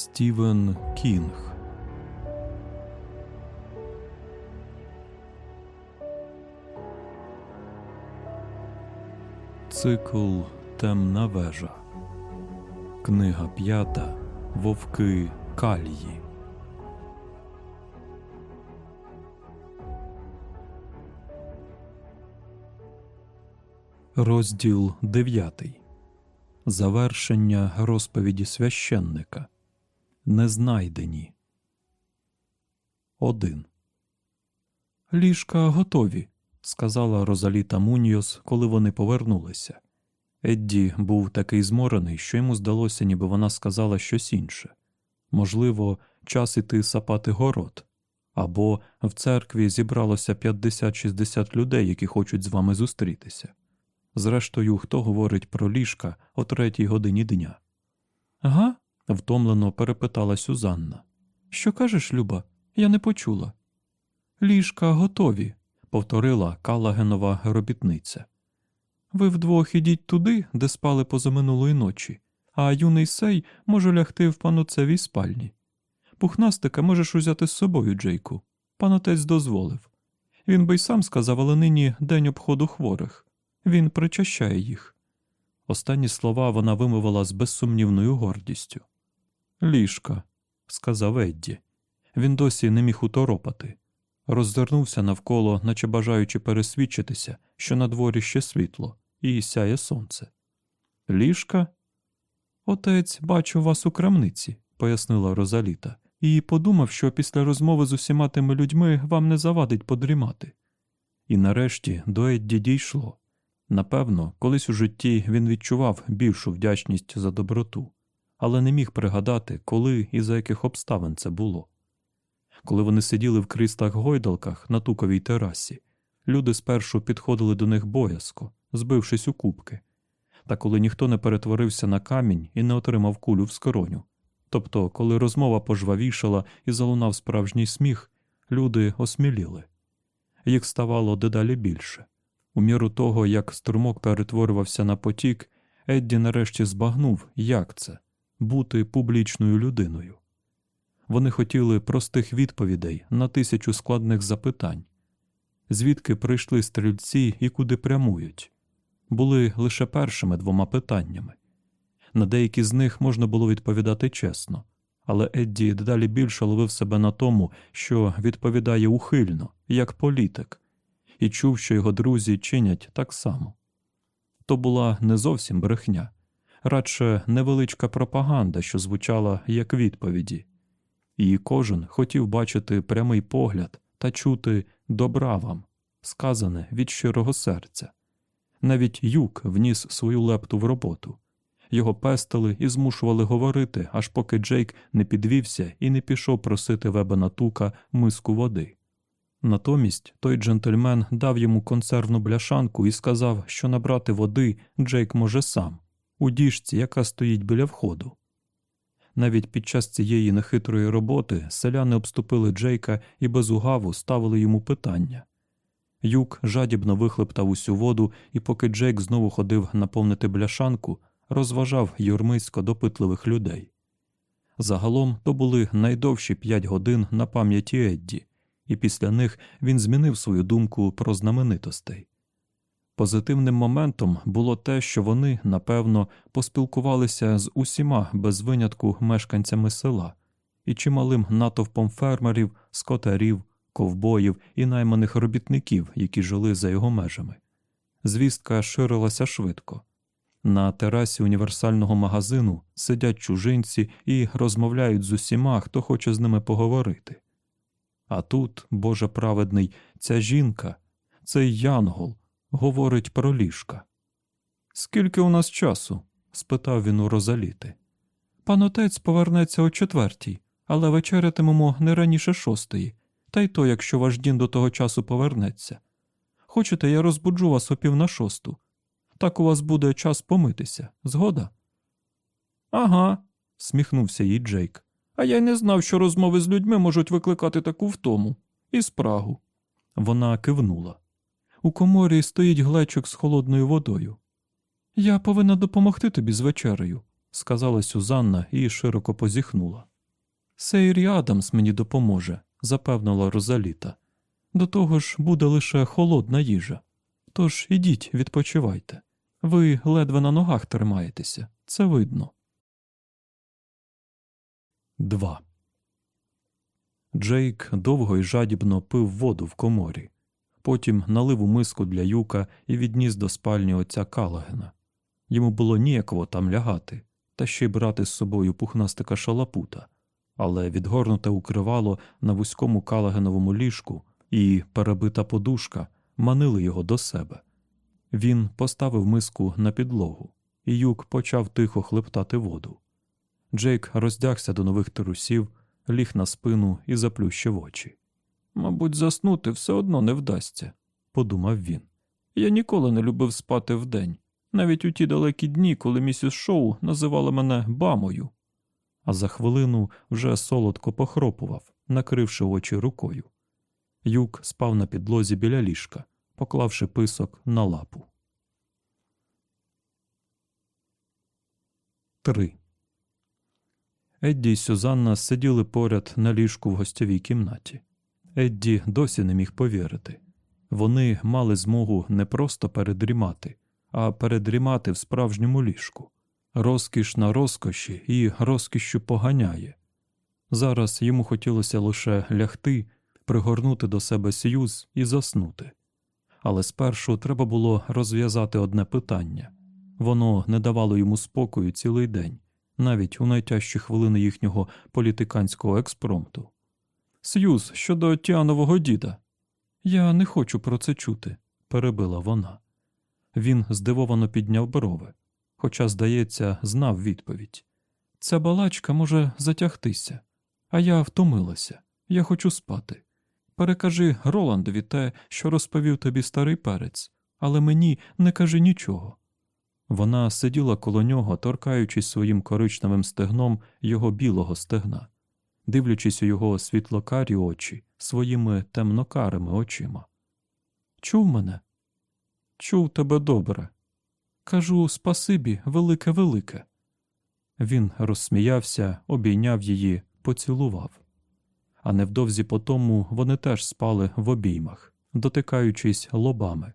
Стівен Кінг Цикл Темна вежа. Книга п'ята Вовки Калії. Розділ дев'ятий. Завершення розповіді священника. Незнайдені. Один. Ліжка готові, сказала Розаліта Муньйос, коли вони повернулися. Едді був такий зморений, що йому здалося, ніби вона сказала щось інше можливо, час іти сапати город, або в церкві зібралося 50-60 людей, які хочуть з вами зустрітися. Зрештою, хто говорить про ліжка о третій годині дня? Га? Втомлено перепитала Сюзанна. Що кажеш, Люба? Я не почула. Ліжка готові, повторила Калагенова робітниця. Ви вдвох ідіть туди, де спали позаминулої ночі, а юний сей може лягти в пануцевій спальні. Пухнастика можеш узяти з собою, Джейку. Панотець дозволив. Він би й сам сказав, але нині день обходу хворих. Він причащає їх. Останні слова вона вимовила з безсумнівною гордістю. Ліжка, сказав Едді. Він досі не міг уторопати. Роззирнувся навколо, наче бажаючи пересвідчитися, що на дворі ще світло, і сяє сонце. Ліжка? Отець бачу вас у крамниці, пояснила Розаліта, і подумав, що після розмови з усіма тими людьми вам не завадить подрімати. І нарешті до Едді дійшло. Напевно, колись у житті він відчував більшу вдячність за доброту, але не міг пригадати, коли і за яких обставин це було. Коли вони сиділи в крістах гойдалках на туковій терасі, люди спершу підходили до них боязко, збившись у кубки, та коли ніхто не перетворився на камінь і не отримав кулю в скороню. Тобто, коли розмова пожвавішала і залунав справжній сміх, люди осміліли. Їх ставало дедалі більше. У міру того, як струмок перетворювався на потік, Едді нарешті збагнув, як це бути публічною людиною. Вони хотіли простих відповідей на тисячу складних запитань, звідки прийшли стрільці і куди прямують, були лише першими двома питаннями. На деякі з них можна було відповідати чесно, але Едді дедалі більше ловив себе на тому, що відповідає ухильно, як політик, і чув, що його друзі чинять так само. То була не зовсім брехня, радше невеличка пропаганда, що звучала як відповіді, і кожен хотів бачити прямий погляд та чути добра вам, сказане від щирого серця. Навіть юк вніс свою лепту в роботу. Його пестили і змушували говорити, аж поки Джейк не підвівся і не пішов просити вебена тука миску води. Натомість той джентльмен дав йому консервну бляшанку і сказав, що набрати води Джейк може сам, у діжці, яка стоїть біля входу. Навіть під час цієї нехитрої роботи селяни обступили Джейка і без угаву ставили йому питання. Юк жадібно вихлептав усю воду, і поки Джейк знову ходив наповнити бляшанку, розважав юрмисько допитливих людей. Загалом то були найдовші п'ять годин на пам'яті Едді, і після них він змінив свою думку про знаменитостей. Позитивним моментом було те, що вони, напевно, поспілкувалися з усіма без винятку мешканцями села і чималим натовпом фермерів, скотарів, ковбоїв і найманих робітників, які жили за його межами. Звістка ширилася швидко. На терасі універсального магазину сидять чужинці і розмовляють з усіма, хто хоче з ними поговорити. А тут, Боже праведний, ця жінка, цей янгол, говорить про ліжка. Скільки у нас часу? спитав він у Розаліти. Пан отець повернеться о четвертій, але вечерятимемо не раніше шостої, та й то, якщо ваш дін до того часу повернеться. Хочете, я розбуджу вас о пів на шосту. Так у вас буде час помитися, згода? Ага, сміхнувся їй Джейк. А я й не знав, що розмови з людьми можуть викликати таку втому і спрагу. Вона кивнула. У коморі стоїть глечок з холодною водою. Я повинна допомогти тобі з вечерею, сказала Сюзанна і широко позіхнула. Сейрі Адамс мені допоможе, запевнила Розаліта. До того ж буде лише холодна їжа. Тож ідіть, відпочивайте. Ви ледве на ногах тримаєтеся, це видно. 2. Джейк довго і жадібно пив воду в коморі. Потім налив у миску для юка і відніс до спальні отця Калагена. Йому було ніяково там лягати, та ще й брати з собою пухнастика шалапута, але відгорнуте укривало на вузькому калагеновому ліжку і перебита подушка манили його до себе. Він поставив миску на підлогу, і юк почав тихо хлептати воду. Джейк роздягся до нових трусів, ліг на спину і заплющив очі. Мабуть, заснути все одно не вдасться, подумав він. Я ніколи не любив спати вдень, навіть у ті далекі дні, коли місіс Шоу називала мене бамою. А за хвилину вже солодко похропував, накривши очі рукою. Юк спав на підлозі біля ліжка, поклавши писок на лапу. 3. Едді й Сюзанна сиділи поряд на ліжку в гостьовій кімнаті. Едді досі не міг повірити. Вони мали змогу не просто передрімати, а передрімати в справжньому ліжку. Розкіш на розкоші і розкішшю поганяє. Зараз йому хотілося лише лягти, пригорнути до себе сюз і заснути. Але спершу треба було розв'язати одне питання воно не давало йому спокою цілий день, навіть у найтяжчі хвилини їхнього політиканського експромту. Сьюз щодо Тіанового діда. Я не хочу про це чути, перебила вона. Він здивовано підняв брови, хоча, здається, знав відповідь. Ця балачка може затягтися, а я втомилася, я хочу спати. Перекажи Роландові те, що розповів тобі старий перець, але мені не кажи нічого. Вона сиділа коло нього, торкаючись своїм коричневим стегном його білого стегна, дивлячись у його світлокарі очі своїми темнокарими очима. Чув мене? Чув тебе добре. Кажу спасибі, велике велике. Він розсміявся, обійняв її, поцілував. А невдовзі по тому вони теж спали в обіймах, дотикаючись лобами.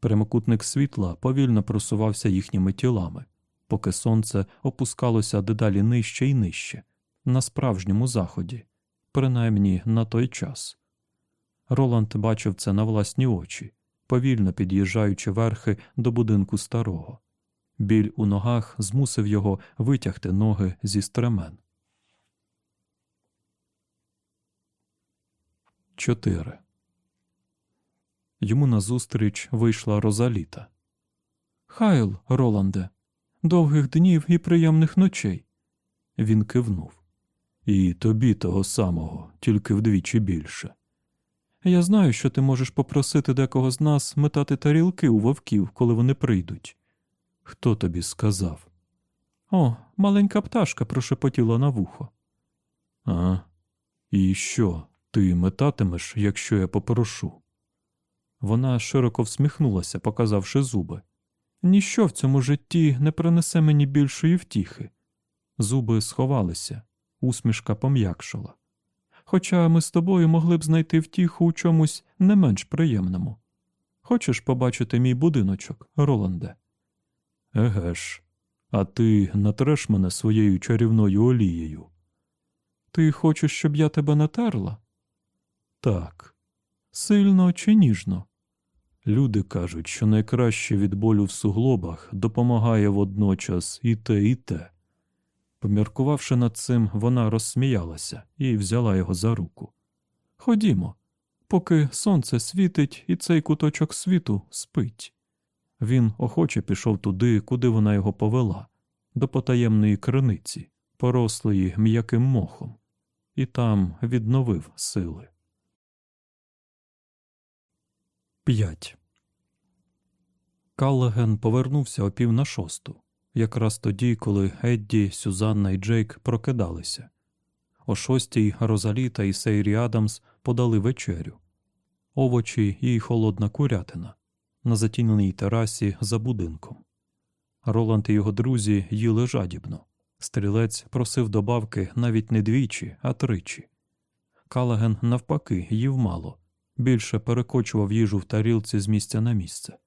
Прямокутник світла повільно просувався їхніми тілами, поки сонце опускалося дедалі нижче і нижче, на справжньому заході, принаймні на той час. Роланд бачив це на власні очі, повільно під'їжджаючи верхи до будинку старого. Біль у ногах змусив його витягти ноги зі стремен. 4. Йому назустріч вийшла Розаліта. Хайл, Роланде, довгих днів і приємних ночей. Він кивнув. І тобі того самого, тільки вдвічі більше. Я знаю, що ти можеш попросити декого з нас метати тарілки у вовків, коли вони прийдуть. Хто тобі сказав? О, маленька пташка прошепотіла на вухо. А, і що? Ти метатимеш, якщо я попрошу? Вона широко всміхнулася, показавши зуби. Ніщо в цьому житті не принесе мені більшої втіхи. Зуби сховалися, усмішка пом'якшила. Хоча ми з тобою могли б знайти втіху у чомусь не менш приємному. Хочеш побачити мій будиночок, Роланде? Еге ж, а ти натреш мене своєю чарівною олією. Ти хочеш, щоб я тебе натерла? Так. Сильно чи ніжно? Люди кажуть, що найкраще від болю в суглобах допомагає водночас і те, і те. Поміркувавши над цим, вона розсміялася і взяла його за руку. Ходімо, поки сонце світить і цей куточок світу спить. Він охоче пішов туди, куди вона його повела, до потаємної криниці, порослої м'яким мохом, і там відновив сили. 5. Каллеген повернувся о пів на шосту, якраз тоді, коли Едді, Сюзанна і Джейк прокидалися. О шостій Розаліта і Сейрі Адамс подали вечерю, овочі і холодна курятина на затіненій терасі за будинком. Роланд і його друзі їли жадібно, Стрілець просив добавки навіть не двічі, а тричі. Калаген, навпаки, їв мало, більше перекочував їжу в тарілці з місця на місце.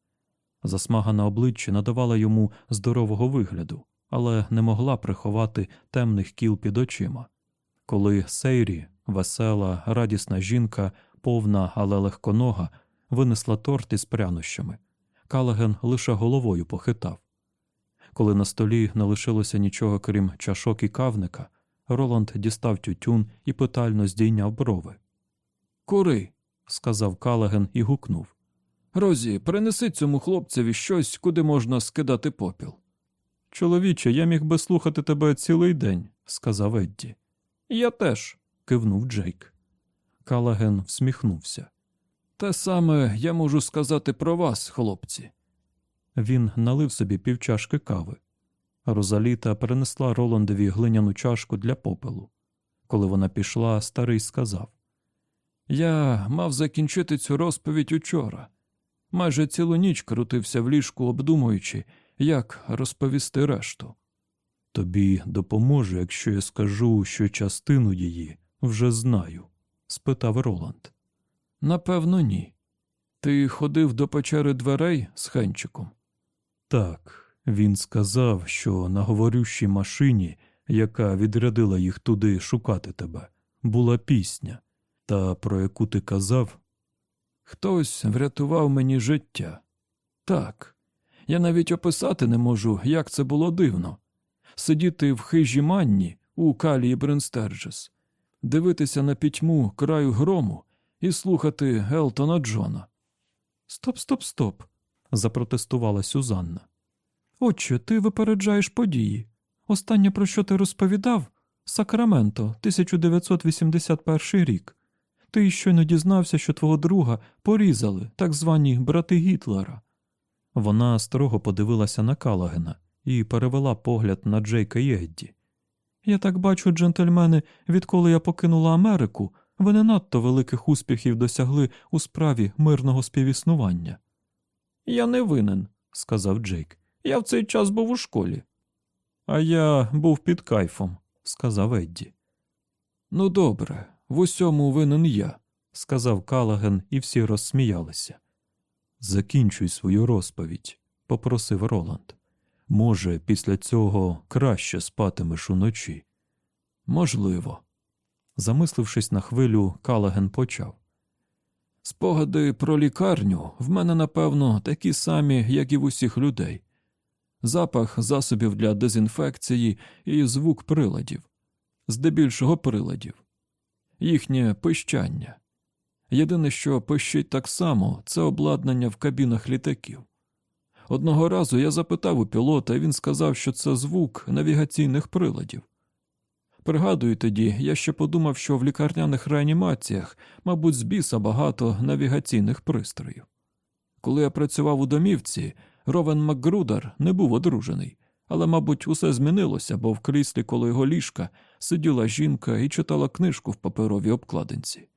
Засмага на обличчі надавала йому здорового вигляду, але не могла приховати темних кіл під очима. Коли Сейрі, весела, радісна жінка, повна, але легконога, винесла торт із прянощами, Калаген лише головою похитав. Коли на столі не лишилося нічого крім чашок і кавника, Роланд дістав тютюн і питально здійняв брови. Кури, сказав Калаген і гукнув. Розі, принеси цьому хлопцеві щось, куди можна скидати попіл. Чоловіче, я міг би слухати тебе цілий день, сказав Едді. Я теж, кивнув Джейк. Калаген всміхнувся. Те саме я можу сказати про вас, хлопці. Він налив собі півчашки кави. Розаліта перенесла Роландові глиняну чашку для попелу. Коли вона пішла, старий сказав Я мав закінчити цю розповідь учора. Майже цілу ніч крутився в ліжку, обдумуючи, як розповісти решту. Тобі допоможе, якщо я скажу, що частину її вже знаю? спитав Роланд. Напевно, ні. Ти ходив до печери дверей з хенчиком? Так, він сказав, що на говорющій машині, яка відрядила їх туди шукати тебе, була пісня, та про яку ти казав. Хтось врятував мені життя. Так, я навіть описати не можу, як це було дивно. Сидіти в хижі манні у калії Бренстерджес, дивитися на пітьму краю грому і слухати Елтона Джона. Стоп, стоп, стоп, запротестувала Сюзанна. Отче, ти випереджаєш події. Останнє, про що ти розповідав Сакраменто, 1981 рік. Ти щойно дізнався, що твого друга порізали, так звані брати Гітлера. Вона строго подивилася на Калагена і перевела погляд на Джейка і Едді. Я так бачу, джентльмени, відколи я покинула Америку, ви не надто великих успіхів досягли у справі мирного співіснування. Я не винен, сказав Джейк. Я в цей час був у школі. А я був під кайфом, сказав Едді. Ну, добре, в усьому винен я, сказав Калаген, і всі розсміялися. Закінчуй свою розповідь, попросив Роланд. Може, після цього краще спатимеш уночі. Можливо. Замислившись на хвилю, Калаген почав. Спогади про лікарню в мене, напевно, такі самі, як і в усіх людей. Запах засобів для дезінфекції і звук приладів, здебільшого приладів, їхнє пищання. Єдине, що пищить так само, це обладнання в кабінах літаків. Одного разу я запитав у пілота, і він сказав, що це звук навігаційних приладів. Пригадую тоді, я ще подумав, що в лікарняних реанімаціях, мабуть, з біса багато навігаційних пристроїв. Коли я працював у домівці, Ровен Макгрудер не був одружений, але, мабуть, усе змінилося, бо в кріслі коло його ліжка сиділа жінка і читала книжку в паперовій обкладинці.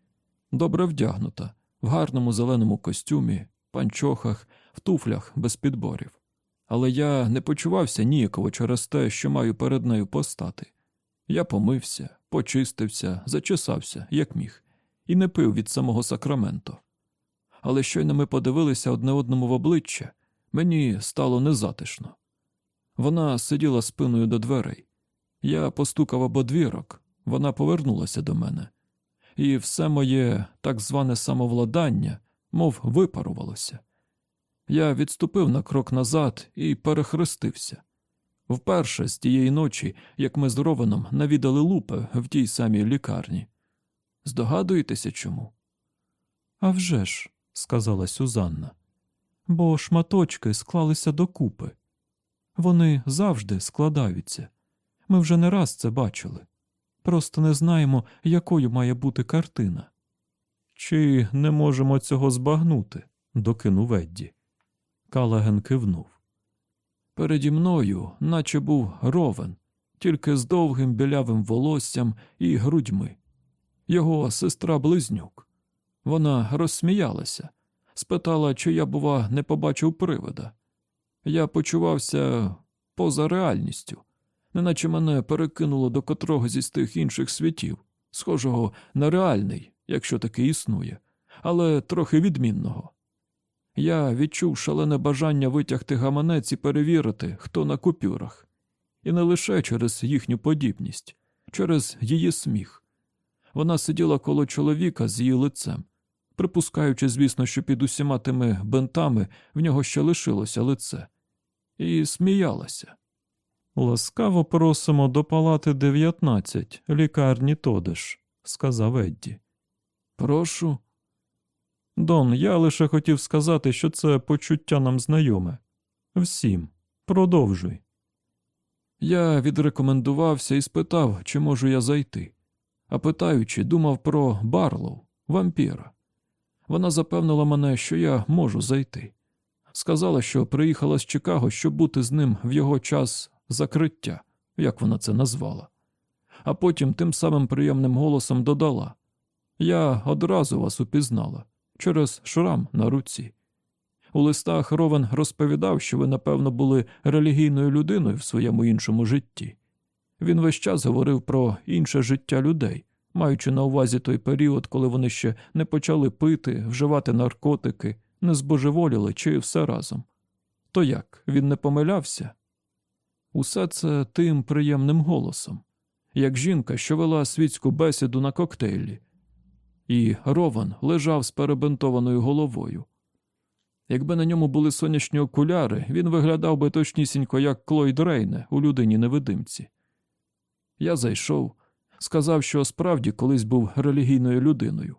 Добре вдягнута, в гарному зеленому костюмі, панчохах, в туфлях без підборів. Але я не почувався ніяково через те, що маю перед нею постати. Я помився, почистився, зачесався, як міг, і не пив від самого Сакраменто. Але щойно ми подивилися одне одному в обличчя, мені стало незатишно. Вона сиділа спиною до дверей. Я постукав об одвірок, вона повернулася до мене, і все моє так зване самовладання, мов випарувалося. Я відступив на крок назад і перехрестився. Вперше з тієї ночі, як ми з Ровеном навідали лупи в тій самій лікарні. Здогадуєтеся чому? «А вже ж», – сказала Сюзанна, бо шматочки склалися докупи. Вони завжди складаються. Ми вже не раз це бачили. Просто не знаємо, якою має бути картина. Чи не можемо цього збагнути? докинув Едді. Калаген кивнув. Переді мною, наче був ровен, тільки з довгим білявим волоссям і грудьми. Його сестра близнюк. Вона розсміялася, спитала, чи я, бува, не побачив привида. Я почувався поза реальністю, неначе мене перекинуло до котрого зі з тих інших світів, схожого на реальний, якщо таки існує, але трохи відмінного. Я відчув шалене бажання витягти гаманець і перевірити, хто на купюрах, і не лише через їхню подібність, через її сміх. Вона сиділа коло чоловіка з її лицем, припускаючи, звісно, що під усіма тими бентами в нього ще лишилося лице, і сміялася. Ласкаво просимо до палати 19, лікарні Тодеш, сказав Едді. Прошу. Дон, я лише хотів сказати, що це почуття нам знайоме. Всім. Продовжуй. Я відрекомендувався і спитав, чи можу я зайти. А питаючи, думав про Барлоу, вампіра. Вона запевнила мене, що я можу зайти. Сказала, що приїхала з Чикаго, щоб бути з ним в його час закриття, як вона це назвала. А потім тим самим приємним голосом додала: Я одразу вас упізнала через шрам на руці. У листах Ровен розповідав, що ви, напевно, були релігійною людиною в своєму іншому житті. Він весь час говорив про інше життя людей, маючи на увазі той період, коли вони ще не почали пити, вживати наркотики, не збожеволіли чи все разом. То як, він не помилявся? Усе це тим приємним голосом, як жінка, що вела світську бесіду на коктейлі, і Рован лежав з перебинтованою головою. Якби на ньому були сонячні окуляри, він виглядав би точнісінько, як Клойд Рейне у людині невидимці. Я зайшов, сказав, що справді колись був релігійною людиною,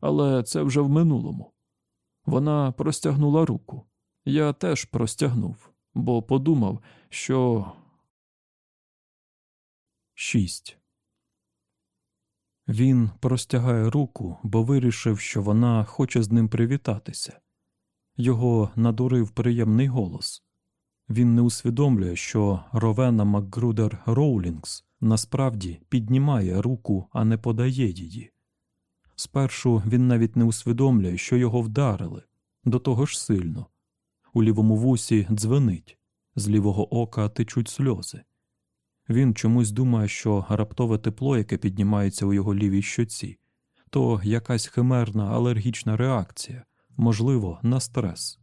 але це вже в минулому. Вона простягнула руку. Я теж простягнув, бо подумав, що. 6. Він простягає руку, бо вирішив, що вона хоче з ним привітатися. Його надурив приємний голос. Він не усвідомлює, що Ровена Макгрудер Роулінгс насправді піднімає руку, а не подає її. Спершу він навіть не усвідомлює, що його вдарили, до того ж сильно. У лівому вусі дзвенить, з лівого ока течуть сльози. Він чомусь думає, що раптове тепло, яке піднімається у його лівій щоці, то якась химерна алергічна реакція, можливо, на стрес.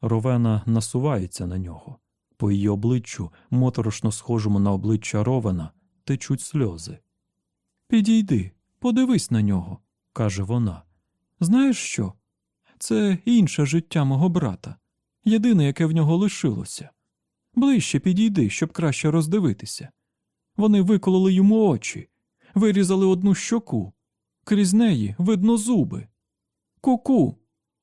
Ровена насувається на нього. По її обличчю, моторошно схожому на обличчя Ровена, течуть сльози. Підійди, подивись на нього, каже вона. Знаєш що? Це інше життя мого брата, єдине, яке в нього лишилося. Ближче підійди, щоб краще роздивитися. Вони викололи йому очі, вирізали одну щоку, крізь неї видно зуби. Ку-ку.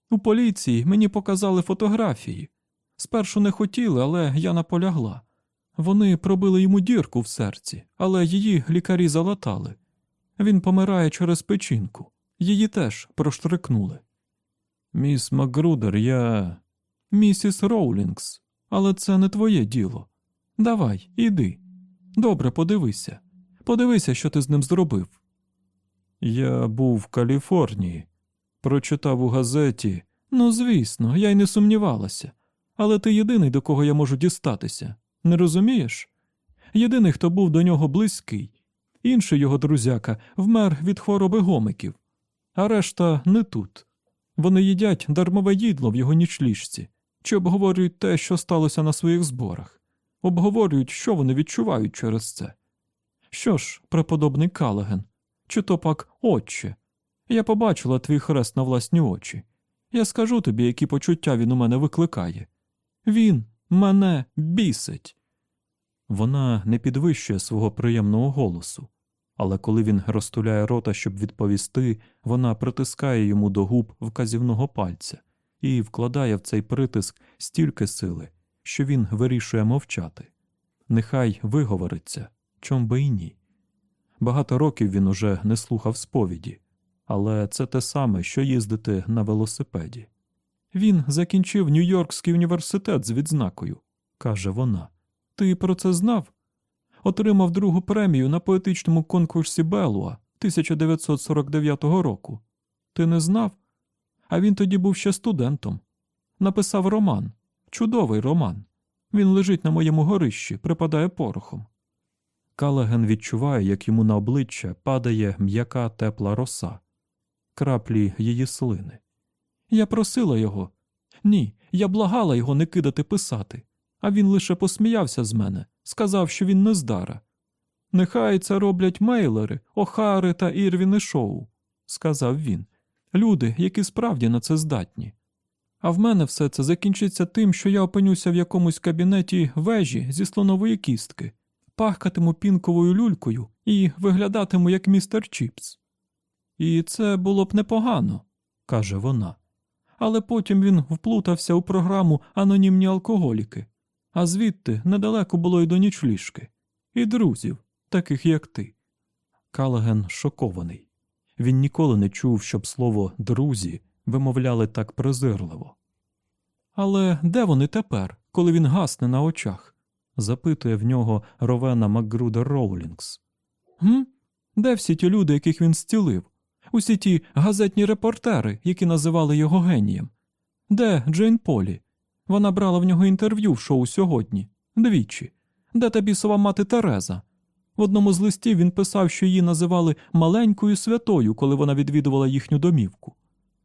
У поліції мені показали фотографії. Спершу не хотіли, але я наполягла. Вони пробили йому дірку в серці, але її лікарі залатали. Він помирає через печінку. Її теж проштрикнули. Міс Макгрудер, я. Місіс Роулінгс, але це не твоє діло. Давай, іди. Добре, подивися. Подивися, що ти з ним зробив. Я був в Каліфорнії, прочитав у газеті. Ну, звісно, я й не сумнівалася. Але ти єдиний, до кого я можу дістатися. Не розумієш? Єдиний, хто був до нього близький. Інший його друзяка вмер від хвороби гомиків, а решта не тут. Вони їдять дармове їдло в його нічліжці, чи обговорюють те, що сталося на своїх зборах, обговорюють, що вони відчувають через це. Що ж, преподобний Калаген, чи то пак отче, я побачила твій хрест на власні очі. Я скажу тобі, які почуття він у мене викликає. Він мене бісить. Вона не підвищує свого приємного голосу, але коли він розтуляє рота, щоб відповісти, вона притискає йому до губ вказівного пальця і вкладає в цей притиск стільки сили, що він вирішує мовчати. Нехай виговориться, чом би й ні. Багато років він уже не слухав сповіді, але це те саме, що їздити на велосипеді. Він закінчив Нью-Йоркський університет з відзнакою, каже вона. Ти про це знав? Отримав другу премію на поетичному конкурсі Белуа 1949 року. Ти не знав? А він тоді був ще студентом. Написав роман, чудовий роман. Він лежить на моєму горищі, припадає порохом. Калаген відчуває, як йому на обличчя падає м'яка тепла роса, краплі її слини. Я просила його. Ні, я благала його не кидати писати, а він лише посміявся з мене, сказав, що він нездара. Нехай це роблять мейлери, Охари та Ірвіни шоу, сказав він. Люди, які справді на це здатні. А в мене все це закінчиться тим, що я опинюся в якомусь кабінеті вежі зі слонової кістки, пахкатиму пінковою люлькою і виглядатиму як містер Чіпс. І це було б непогано, каже вона. Але потім він вплутався у програму анонімні алкоголіки, а звідти недалеко було й до нічліжки, і друзів, таких як ти. Калаген шокований. Він ніколи не чув, щоб слово друзі вимовляли так презирливо. Але де вони тепер, коли він гасне на очах? запитує в нього Ровена Макгрудер Роулінгс. Гм? Де всі ті люди, яких він зцілив? Усі ті газетні репортери, які називали його генієм? Де Джейн Полі? Вона брала в нього інтерв'ю в шоу сьогодні, двічі. Де та бісова мати Тереза? В одному з листів він писав, що її називали маленькою святою, коли вона відвідувала їхню домівку.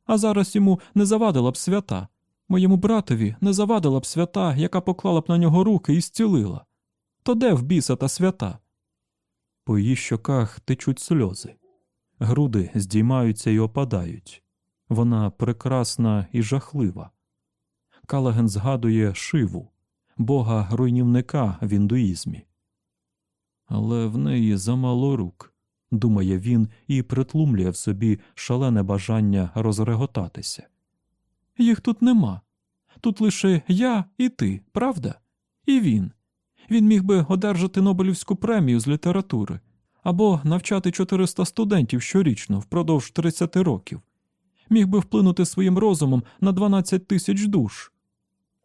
А зараз йому не завадила б свята. Моєму братові не завадила б свята, яка поклала б на нього руки і зцілила. То де в біса та свята? По її щоках течуть сльози. Груди здіймаються і опадають. Вона прекрасна і жахлива. Калаген згадує шиву, бога руйнівника в індуїзмі. Але в неї замало рук, думає він і притлумлює в собі шалене бажання розреготатися. Їх тут нема. Тут лише я і ти, правда? І він. Він міг би одержати Нобелівську премію з літератури або навчати 400 студентів щорічно впродовж 30 років, міг би вплинути своїм розумом на 12 тисяч душ.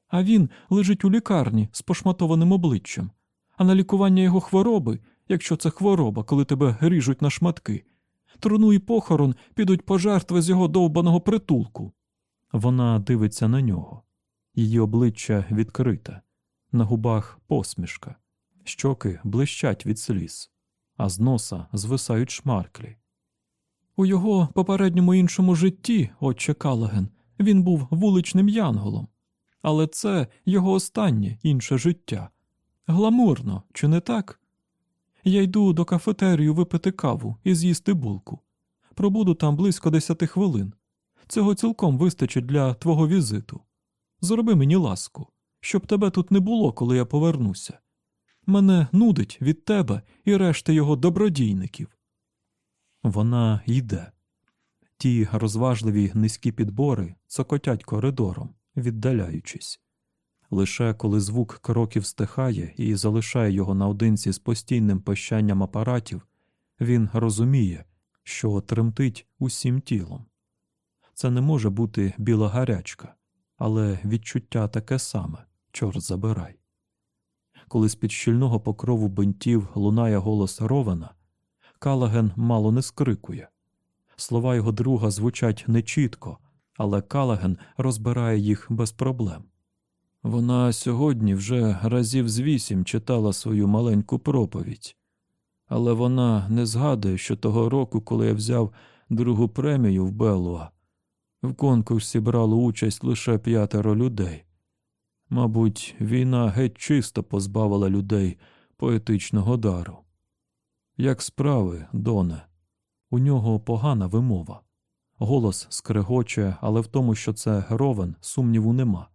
А він лежить у лікарні з пошматованим обличчям, а на лікування його хвороби, якщо це хвороба, коли тебе ріжуть на шматки, труну і похорон підуть пожертви з його довбаного притулку. Вона дивиться на нього, її обличчя відкрите, на губах посмішка, щоки блищать від сліз, а з носа звисають шмарклі. У його попередньому іншому житті, отче Калаген, він був вуличним янголом, але це його останнє інше життя. Гламурно, чи не так? Я йду до кафетерію випити каву і з'їсти булку. Пробуду там близько десяти хвилин. Цього цілком вистачить для твого візиту. Зроби мені ласку, щоб тебе тут не було, коли я повернуся. Мене нудить від тебе і решти його добродійників. Вона йде. Ті розважливі низькі підбори цокотять коридором, віддаляючись. Лише коли звук кроків стихає і залишає його наодинці з постійним пощанням апаратів, він розуміє, що тремтить усім тілом. Це не може бути біла гарячка, але відчуття таке саме, чорт забирай. Коли з під щільного покрову бинтів лунає голос Ровена, Калаген мало не скрикує. Слова його друга звучать нечітко, але Калаген розбирає їх без проблем. Вона сьогодні вже разів з вісім читала свою маленьку проповідь, але вона не згадує, що того року, коли я взяв другу премію в Белуа, в конкурсі брало участь лише п'ятеро людей. Мабуть, війна геть чисто позбавила людей поетичного дару. Як справи, Доне, у нього погана вимова. Голос скрегоче, але в тому, що це ровен, сумніву нема.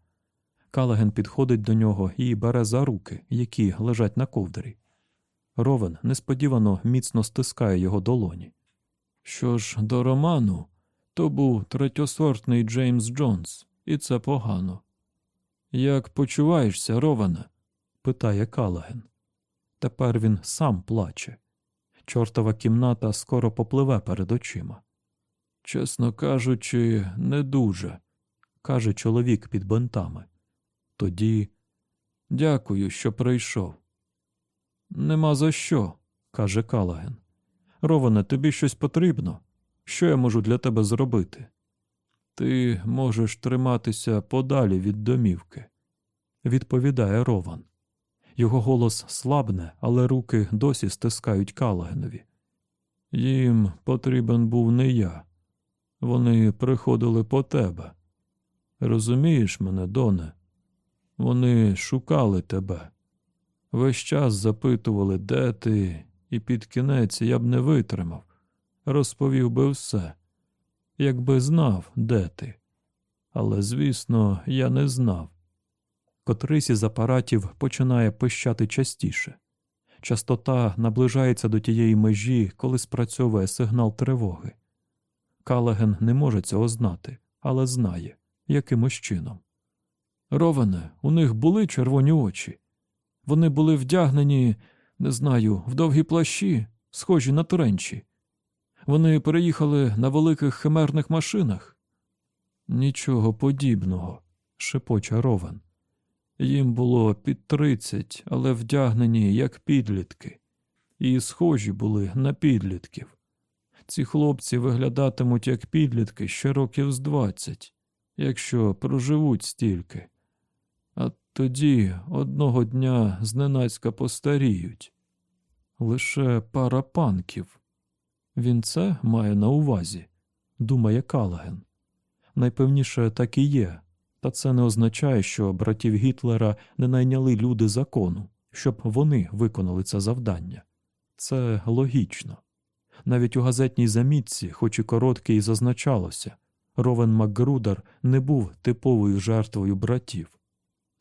Калаген підходить до нього і бере за руки, які лежать на ковдрі. Ровен несподівано міцно стискає його долоні. Що ж, до роману, то був третьосортний Джеймс Джонс, і це погано. Як почуваєшся, Роване? питає Калаген. Тепер він сам плаче. Чортова кімната скоро попливе перед очима. Чесно кажучи, не дуже, каже чоловік під бинтами. Тоді дякую, що прийшов. Нема за що, каже Калаген. Роване, тобі щось потрібно. Що я можу для тебе зробити? Ти можеш триматися подалі від домівки, відповідає Рован. Його голос слабне, але руки досі стискають Калагенові. Їм потрібен був не я. Вони приходили по тебе. Розумієш мене, Доне? Вони шукали тебе. Весь час запитували, де ти, і під кінець я б не витримав, розповів би все, якби знав, де ти. Але, звісно, я не знав. Котрийсь із апаратів починає пищати частіше. Частота наближається до тієї межі, коли спрацьовує сигнал тривоги. Калаген не може цього знати, але знає, якимось чином. Роване, у них були червоні очі. Вони були вдягнені, не знаю, в довгі плащі, схожі на тренчі. Вони переїхали на великих химерних машинах. Нічого подібного, шепоче Ровен. Їм було під тридцять, але вдягнені як підлітки, і схожі були на підлітків. Ці хлопці виглядатимуть як підлітки ще років з двадцять, якщо проживуть стільки. Тоді одного дня зненацька постаріють. Лише пара панків. Він це має на увазі, думає Калаген. Найпевніше так і є, та це не означає, що братів Гітлера не найняли люди закону, щоб вони виконали це завдання. Це логічно. Навіть у газетній замітці, хоч і короткий, зазначалося, Ровен Макгрудер не був типовою жертвою братів.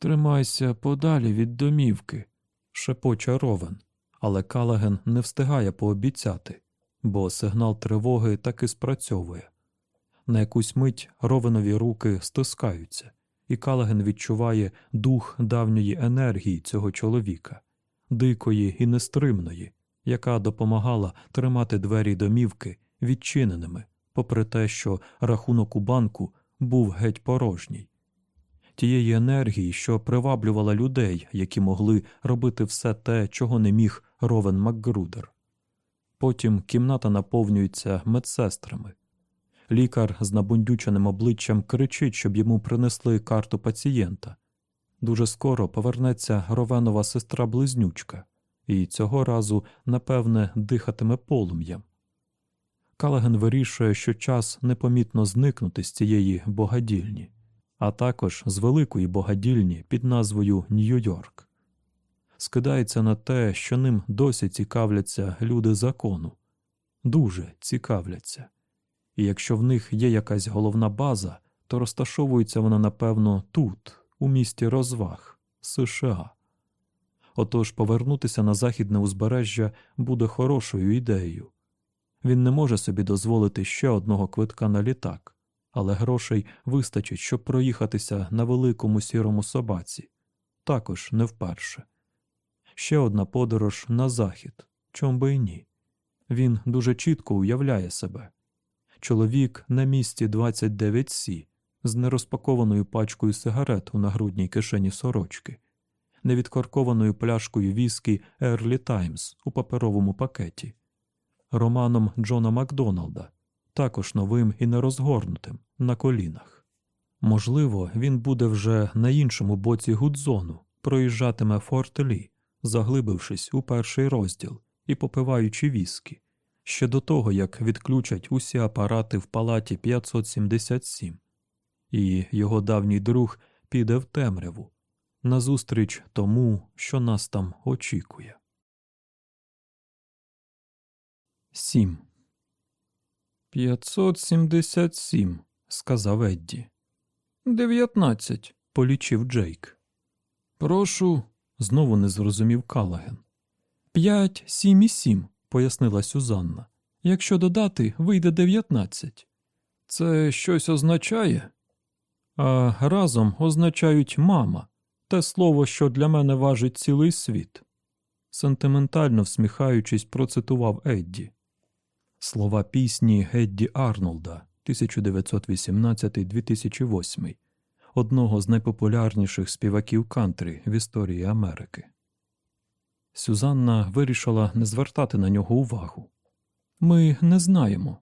Тримайся подалі від домівки, шепоче Ровен, але Калаген не встигає пообіцяти, бо сигнал тривоги таки спрацьовує. На якусь мить ровенові руки стискаються, і Калаген відчуває дух давньої енергії цього чоловіка, дикої і нестримної, яка допомагала тримати двері домівки відчиненими, попри те, що рахунок у банку був геть порожній. Тієї енергії, що приваблювала людей, які могли робити все те, чого не міг Ровен Макгрудер. Потім кімната наповнюється медсестрами. Лікар з набундюченим обличчям кричить, щоб йому принесли карту пацієнта. Дуже скоро повернеться ровенова сестра близнючка, і цього разу, напевне, дихатиме полум'ям. Калаген вирішує, що час непомітно зникнути з цієї богадільні, а також з великої богадільні під назвою Нью-Йорк. Скидається на те, що ним досі цікавляться люди закону, дуже цікавляться і якщо в них є якась головна база, то розташовується вона, напевно, тут, у місті розваг, США. Отож повернутися на західне узбережжя буде хорошою ідеєю. Він не може собі дозволити ще одного квитка на літак, але грошей вистачить, щоб проїхатися на великому сірому собаці, також не вперше. Ще одна подорож на захід, чом би і ні. Він дуже чітко уявляє себе чоловік на місці 29 Сі з нерозпакованою пачкою сигарет у нагрудній кишені сорочки, невідкоркованою пляшкою віскі Ерлі Таймс у паперовому пакеті, романом Джона Макдоналда, також новим і нерозгорнутим на колінах. Можливо, він буде вже на іншому боці Гудзону, проїжджатиме Форт Лі, заглибившись у перший розділ і попиваючи віскі ще до того, як відключать усі апарати в палаті 577, і його давній друг піде в темряву назустріч тому, що нас там очікує. 7. 577, сказав Едді. Дев'ятнадцять, полічив Джейк. Прошу, знову не зрозумів Калаген. П'ять, сім і сім, пояснила Сюзанна. Якщо додати, вийде дев'ятнадцять. Це щось означає? А разом означають мама, те слово, що для мене важить цілий світ. Сентиментально всміхаючись, процитував Едді. Слова пісні Едді Арнолда 1918-2008, одного з найпопулярніших співаків кантрі в історії Америки. Сюзанна вирішила не звертати на нього увагу. Ми не знаємо.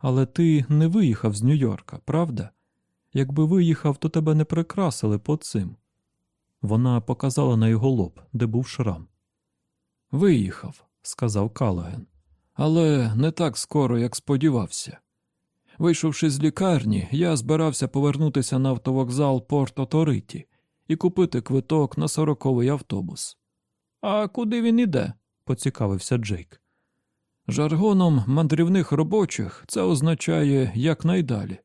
Але ти не виїхав з Нью-Йорка, правда? Якби виїхав, то тебе не прикрасили по цим. Вона показала на його лоб, де був шрам. Виїхав, сказав Калаген, але не так скоро, як сподівався. Вийшовши з лікарні, я збирався повернутися на автовокзал Порт Оториті і купити квиток на сороковий автобус. А куди він іде? поцікавився Джейк. Жаргоном мандрівних робочих це означає якнайдалі.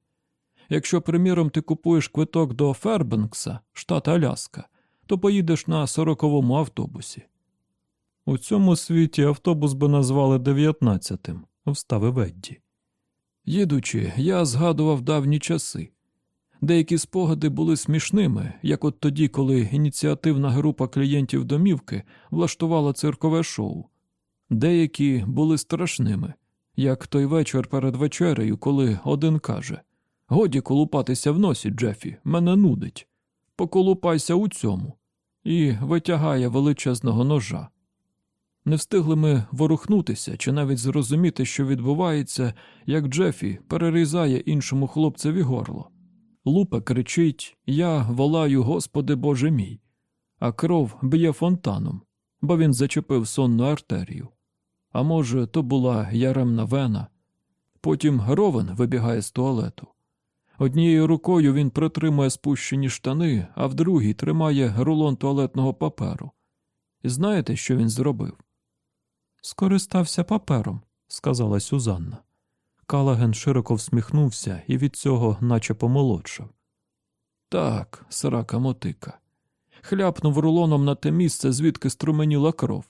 Якщо, приміром, ти купуєш квиток до Фербенкса, штат Аляска, то поїдеш на сороковому автобусі. У цьому світі автобус би назвали дев'ятнадцятим, вставив Едді. Їдучи, я згадував давні часи. Деякі спогади були смішними, як от тоді, коли ініціативна група клієнтів домівки влаштувала циркове шоу. Деякі були страшними, як той вечір перед вечерею, коли один каже Годі колупатися в носі, Джефі, мене нудить. Поколупайся у цьому, і витягає величезного ножа. Не встигли ми ворухнутися чи навіть зрозуміти, що відбувається, як Джефі перерізає іншому хлопцеві горло. Лупа кричить Я волаю, Господи Боже мій, а кров б'є фонтаном, бо він зачепив сонну артерію. А може, то була яремна вена. Потім ровен вибігає з туалету. Однією рукою він притримує спущені штани, а в другій тримає рулон туалетного паперу. І знаєте, що він зробив? Скористався папером, сказала Сюзанна. Калаген широко всміхнувся і від цього наче помолодшав. Так, срака мотика. Хляпнув рулоном на те місце, звідки струменіла кров,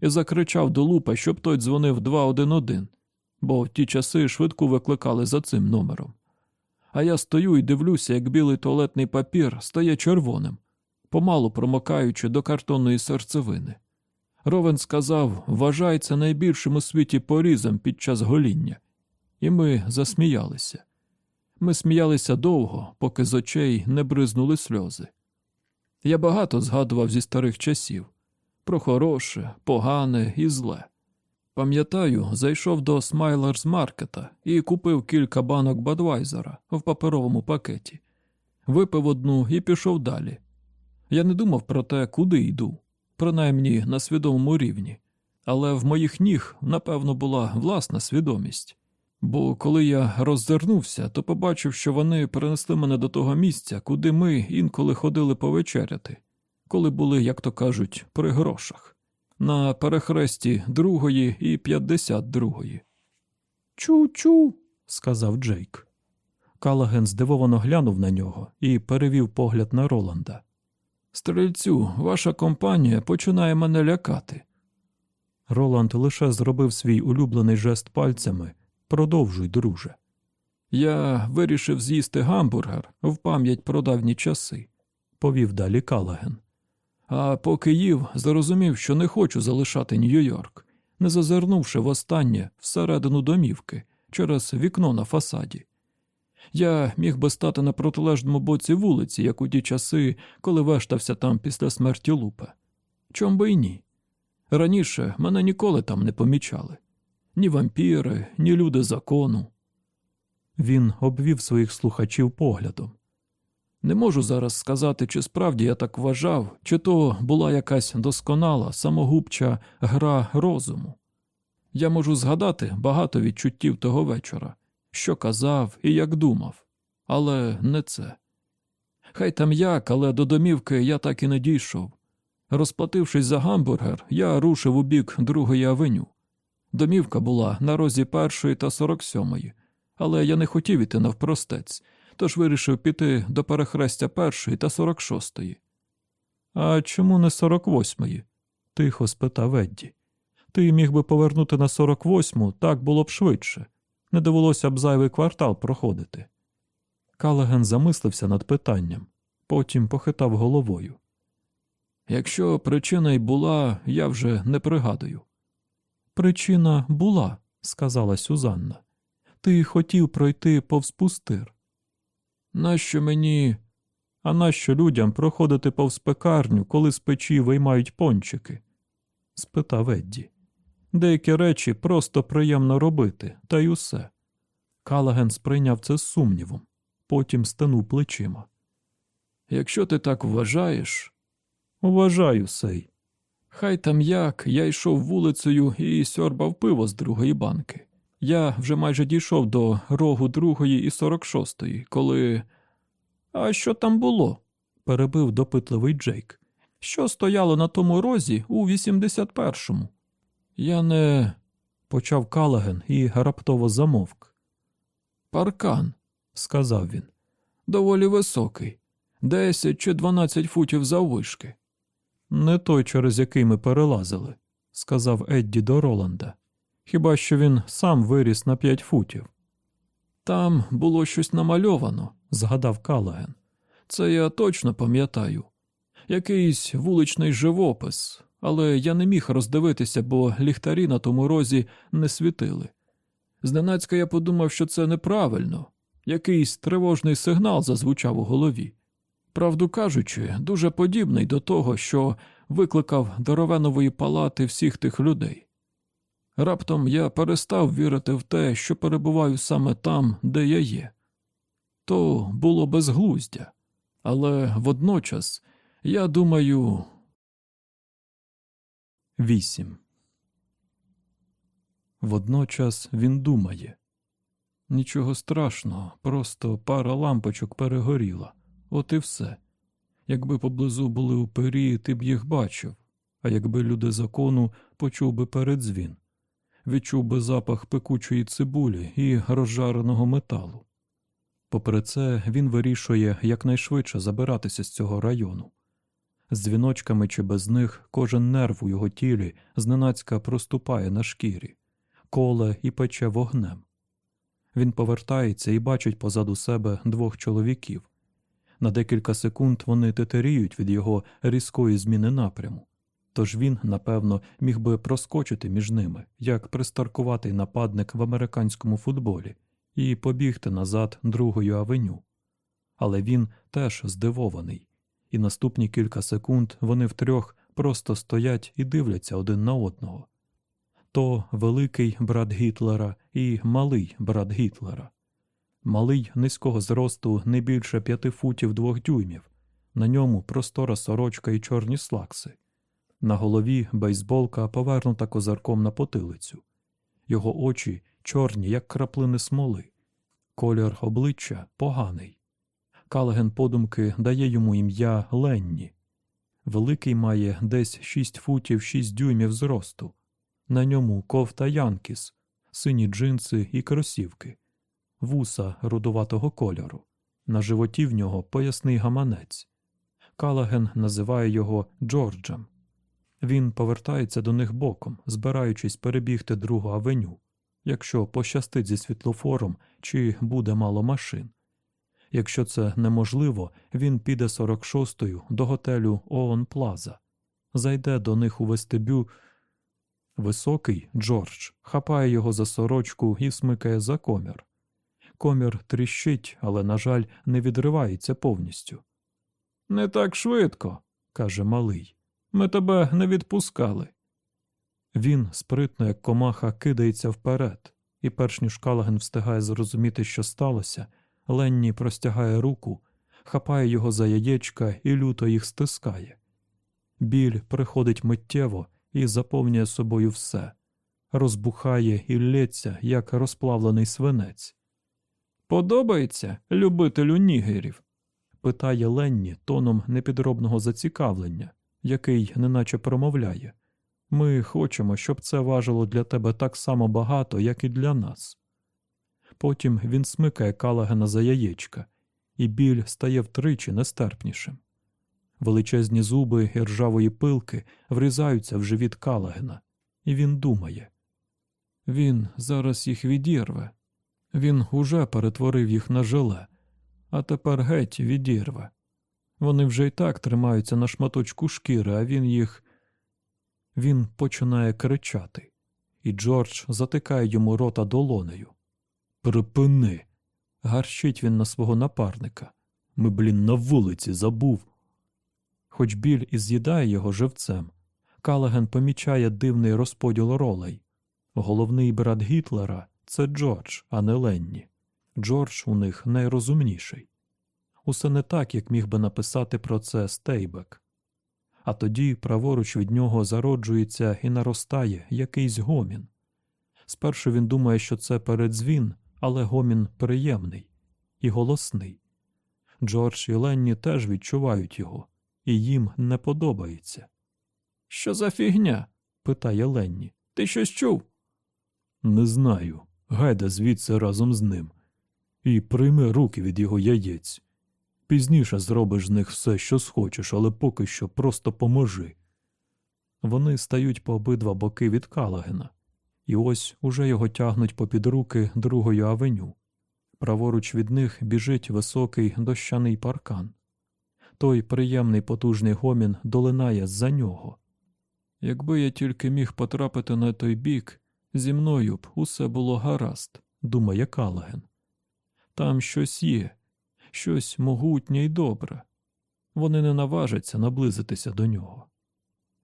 і закричав до лупа, щоб той дзвонив 211, бо в ті часи швидку викликали за цим номером. А я стою і дивлюся, як білий туалетний папір стає червоним, помалу промокаючи до картонної серцевини. Ровен сказав вважай це найбільшим у світі порізом під час гоління. І ми засміялися. Ми сміялися довго, поки з очей не бризнули сльози. Я багато згадував зі старих часів про хороше, погане і зле. Пам'ятаю, зайшов до Смайлерс Маркета і купив кілька банок Бадвайзера в паперовому пакеті, випив одну і пішов далі. Я не думав про те, куди йду, принаймні на свідомому рівні, але в моїх ніг, напевно, була власна свідомість. Бо коли я роззирнувся, то побачив, що вони перенесли мене до того місця, куди ми інколи ходили повечеряти, коли були, як то кажуть, при грошах, на перехресті другої і п'ятдесят другої. Чу-чу, сказав Джейк. Калаген здивовано глянув на нього і перевів погляд на Роланда. Стрільцю, ваша компанія починає мене лякати. Роланд лише зробив свій улюблений жест пальцями. Продовжуй, друже. Я вирішив з'їсти гамбургер в пам'ять про давні часи, повів далі Калаген. А поки їв, зрозумів, що не хочу залишати Нью-Йорк, не зазирнувши востаннє всередину домівки через вікно на фасаді. Я міг би стати на протилежному боці вулиці, як у ті часи, коли вештався там після смерті лупа. Чом би й ні? Раніше мене ніколи там не помічали ні вампіри, ні люди закону. Він обвів своїх слухачів поглядом. Не можу зараз сказати, чи справді я так вважав, чи то була якась досконала, самогубча гра розуму. Я можу згадати багато відчуттів того вечора, що казав і як думав, але не це. Хай там як, але до домівки я так і не дійшов. Розплатившись за гамбургер, я рушив у бік другої авеню. Домівка була на розі першої та сорок сьомої, але я не хотів іти навпростець, тож вирішив піти до перехрестя першої та сорок шостої. А чому не сорок восьмої? тихо спитав Едді. Ти міг би повернути на сорок восьму, так було б швидше. Не довелося б зайвий квартал проходити. Калаген замислився над питанням, потім похитав головою. Якщо причина й була, я вже не пригадую. Причина була, сказала Сюзанна. Ти хотів пройти повз пустир. Нащо мені, а нащо людям проходити повз пекарню, коли з печі виймають пончики? спитав Едді. Деякі речі просто приємно робити, та й усе. Калаген сприйняв це з сумнівом, потім стенув плечима. Якщо ти так вважаєш, Уважаю, сей. Хай там як, я йшов вулицею і сьорбав пиво з другої банки. Я вже майже дійшов до рогу другої і сорок шостої, коли. А що там було? перебив допитливий Джейк. Що стояло на тому розі у 81-му? Я не. почав Калаген і раптово замовк. Паркан, сказав він. доволі високий, 10 чи 12 футів заввишки. Не той, через який ми перелазили, сказав Едді до Роланда. Хіба що він сам виріс на п'ять футів. Там було щось намальовано, згадав Калаген. Це я точно пам'ятаю. Якийсь вуличний живопис, але я не міг роздивитися, бо ліхтарі на тому розі не світили. Зненацька я подумав, що це неправильно. Якийсь тривожний сигнал зазвучав у голові. Правду кажучи, дуже подібний до того, що викликав до Ровенової палати всіх тих людей. Раптом я перестав вірити в те, що перебуваю саме там, де я є. То було безглуздя, але водночас, я думаю. 8. Водночас він думає. Нічого страшного, просто пара лампочок перегоріла. От і все. Якби поблизу були упері, ти б їх бачив, а якби люди закону почув би передзвін, відчув би запах пекучої цибулі і розжареного металу. Попри це, він вирішує якнайшвидше забиратися з цього району. З дзвіночками чи без них кожен нерв у його тілі зненацька проступає на шкірі, коле і пече вогнем. Він повертається і бачить позаду себе двох чоловіків. На декілька секунд вони тетеріють від його різкої зміни напряму. Тож він, напевно, міг би проскочити між ними, як пристаркуватий нападник в американському футболі, і побігти назад другою авеню. Але він теж здивований, і наступні кілька секунд вони втрьох просто стоять і дивляться один на одного. То великий брат Гітлера і малий брат Гітлера. Малий низького зросту не більше п'яти футів двох дюймів, на ньому простора сорочка і чорні слакси. На голові бейсболка повернута козарком на потилицю. Його очі чорні, як краплини смоли. Колір обличчя поганий. Калаген подумки дає йому ім'я Ленні. Великий має десь шість футів шість дюймів зросту. На ньому ковта Янкіс, сині джинси і кросівки, вуса рудуватого кольору. На животі в нього поясний гаманець. Калаген називає його Джорджем. Він повертається до них боком, збираючись перебігти другу авеню, якщо пощастить зі світлофором чи буде мало машин. Якщо це неможливо, він піде 46-ю до готелю Оон Плаза, зайде до них у вестибю. Високий Джордж хапає його за сорочку і смикає за комір. Комір тріщить, але, на жаль, не відривається повністю. Не так швидко, каже малий. Ми тебе не відпускали. Він, спритно, як комаха, кидається вперед, і, перш ніж Калаген встигає зрозуміти, що сталося, Ленні простягає руку, хапає його за яєчка і люто їх стискає. Біль приходить миттєво і заповнює собою все, розбухає і лється, як розплавлений свинець. Подобається любителю нігерів? питає Ленні тоном непідробного зацікавлення, який неначе промовляє. Ми хочемо, щоб це важило для тебе так само багато, як і для нас. Потім він смикає Калагена за яєчка, і біль стає втричі нестерпнішим. Величезні зуби і ржавої пилки врізаються в живіт Калагена, і він думає він зараз їх відірве. Він уже перетворив їх на желе, а тепер геть відірве. Вони вже й так тримаються на шматочку шкіри, а він їх. Він починає кричати, і Джордж затикає йому рота долонею. Припини. гарщить він на свого напарника. Ми, блін, на вулиці забув. Хоч біль і з'їдає його живцем, Калаген помічає дивний розподіл ролей. Головний брат Гітлера це Джордж, а не Ленні. Джордж у них найрозумніший. Усе не так, як міг би написати про це Стейбек. а тоді праворуч від нього зароджується і наростає якийсь гомін. Спершу він думає, що це передзвін, але гомін приємний і голосний. Джордж і Ленні теж відчувають його, і їм не подобається. Що за фігня? питає Ленні. Ти щось чув? Не знаю. Гайда звідси разом з ним. І прийми руки від його яєць. Пізніше зробиш з них все, що схочеш, але поки що просто поможи. Вони стають по обидва боки від Калагена, і ось уже його тягнуть попід руки другою авеню. Праворуч від них біжить високий дощаний паркан. Той приємний потужний гомін долинає з-за нього. Якби я тільки міг потрапити на той бік, зі мною б усе було гаразд, думає Калаген. Там щось є, щось могутнє й добре. Вони не наважаться наблизитися до нього.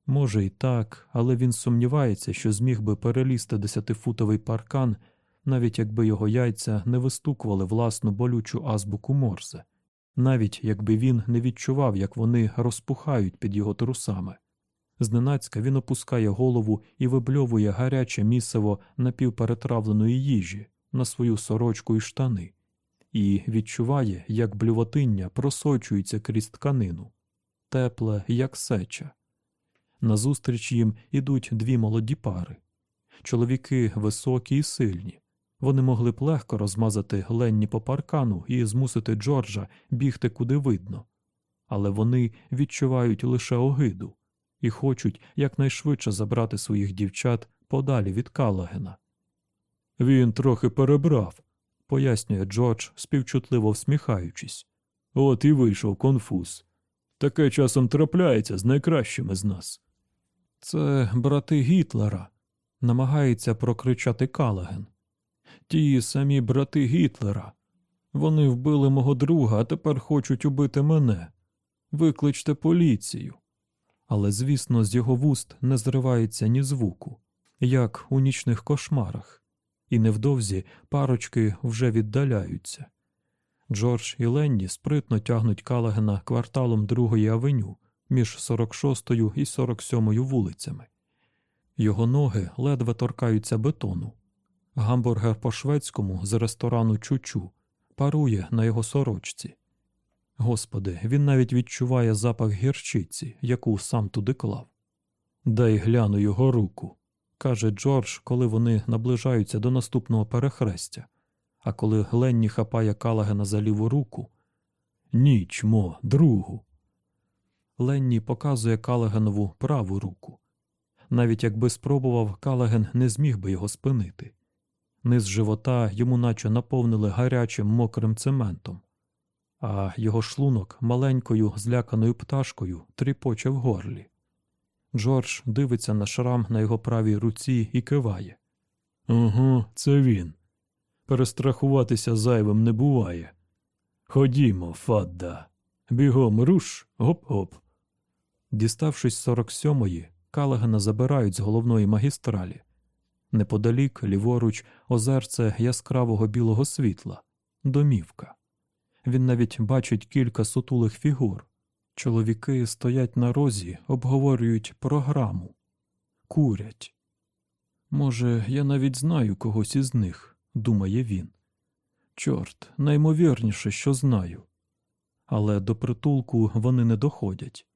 Може, і так, але він сумнівається, що зміг би перелізти десятифутовий паркан, навіть якби його яйця не вистукували власну болючу азбуку Морзе, навіть якби він не відчував, як вони розпухають під його трусами. Зненацька він опускає голову і вибльовує гаряче місиво напівперетравленої їжі на свою сорочку і штани, і відчуває, як блювотиння просочується крізь тканину, тепле, як сеча. Назустріч їм ідуть дві молоді пари. Чоловіки високі і сильні. Вони могли б легко розмазати Ленні по паркану і змусити Джорджа бігти куди видно, але вони відчувають лише огиду і хочуть якнайшвидше забрати своїх дівчат подалі від Калагена. Він трохи перебрав, пояснює Джордж, співчутливо всміхаючись. От і вийшов конфуз. Таке часом трапляється з найкращими з нас. Це брати Гітлера, намагається прокричати Калаген. Ті самі брати Гітлера. Вони вбили мого друга, а тепер хочуть убити мене. Викличте поліцію. Але, звісно, з його вуст не зривається ні звуку, як у нічних кошмарах, і невдовзі парочки вже віддаляються. Джордж і Ленні спритно тягнуть Калагена кварталом другої авеню між 46 і 47 вулицями. Його ноги ледве торкаються бетону. Гамбургер по шведському з ресторану Чучу парує на його сорочці. Господи, він навіть відчуває запах гірчиці, яку сам туди клав. Дай гляну його руку, каже Джордж, коли вони наближаються до наступного перехрестя. А коли Ленні хапає Калагена за ліву руку. Ніч, мо, другу. Ленні показує Калагенову праву руку. Навіть якби спробував, Калаген не зміг би його спинити. Низ живота йому наче наповнили гарячим мокрим цементом, а його шлунок маленькою зляканою пташкою тріпоче в горлі. Джордж дивиться на шрам на його правій руці і киває. Угу, це він. Перестрахуватися зайвим не буває. Ходімо, Фадда. Бігом руш, гоп-гоп. Діставшись 47-ї, Калагена забирають з головної магістралі. Неподалік, ліворуч, озерце яскравого білого світла, домівка. Він навіть бачить кілька сутулих фігур. Чоловіки стоять на розі, обговорюють програму, курять. Може, я навіть знаю когось із них, думає він. Чорт, наймовірніше, що знаю. Але до притулку вони не доходять.